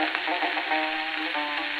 Thank you.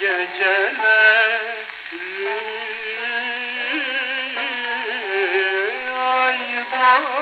Geceleri aydan